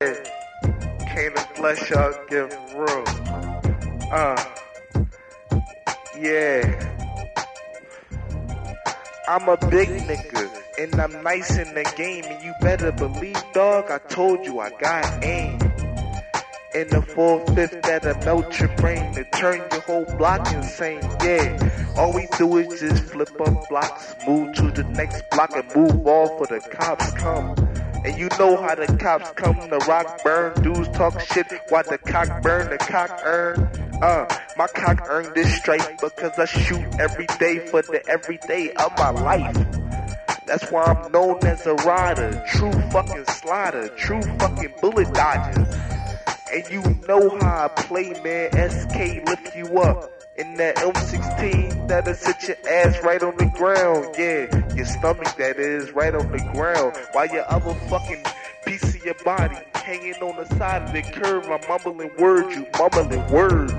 Came to bless y'all, give room. Uh, yeah. I'm a big nigga, and I'm nice in the game, and you better believe, dog, I told you I got aim. In the full fifth that'll melt your brain to turn your whole block insane, yeah. All we do is just flip up blocks, move to the next block and move off for the cops come. And you know how the cops come, the rock burn, dudes talk shit while the cock burn, the cock earn. Uh, my cock earned this stripe because I shoot every day for the everyday of my life. That's why I'm known as a rider, true fucking slider, true fucking bullet dodger. And you know how I play, man. SK lift you up. In that M16, that'll sit your ass right on the ground. Yeah, your stomach, that is, right on the ground. While your other fucking piece of your body hanging on the side of the curb, I'm mumbling words, you mumbling words.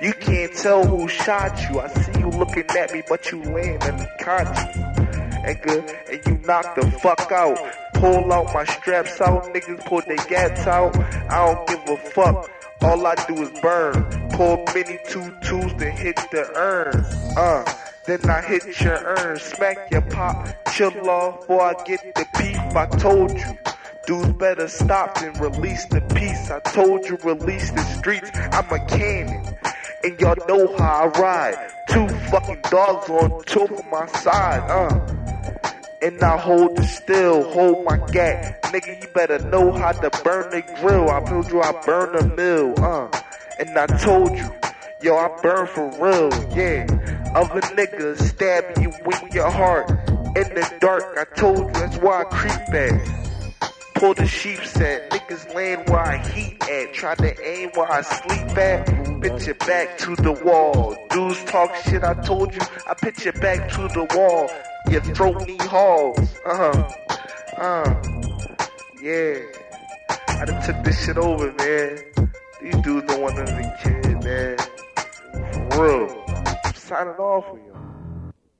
You can't tell who shot you. I see you looking at me, but you laying unconscious. And good, and you knock the fuck out. Pull out my straps out, niggas pull their gats out. I don't give a fuck. All I do is burn. Pull many two twos to hit the urn. Uh, then I hit your urn, smack your pop, chill off before I get the beef. I told you. Dudes better stop and release the peace. I told you release the streets. I'm a cannon. And y'all know how I ride. Two fucking dogs on top of my side, uh. And I hold the still, hold my gat. Nigga, you better know how to burn the grill. I told you I burn the mill, uh. And I told you, yo, I burn for real, yeah. Other niggas stab you in your heart. In the dark, I told you that's why I creep at. Pull the sheep set, niggas land where I heat at. Try to aim where I sleep at. Pitch it back to the wall. Dudes talk shit, I told you. I pitch it back to the wall. Your throat need halls. Uh huh. Uh. Yeah. I done took this shit over, man. These dudes don't want of the kid, man. For real. I'm signing off for you.